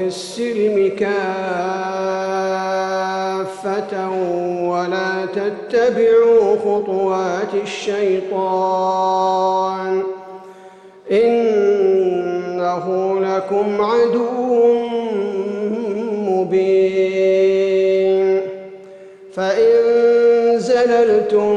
في السلم كافة ولا تتبعوا خطوات الشيطان إنه لكم عدو مبين فإن زللتم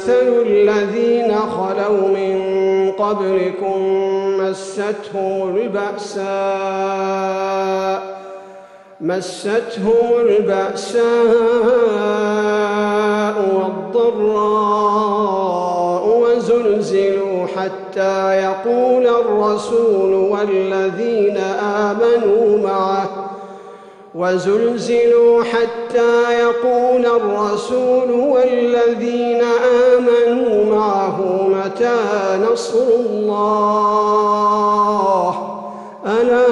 مثل الذين خلوا من قبلكم مستهم البأساء مستهم البأساء والضراء وزلزلوا حتى يقول الرسول والذين آمنوا معه وزلزلوا حتى يقول الرسول والذين آمنوا معه متى نصر الله؟ ألا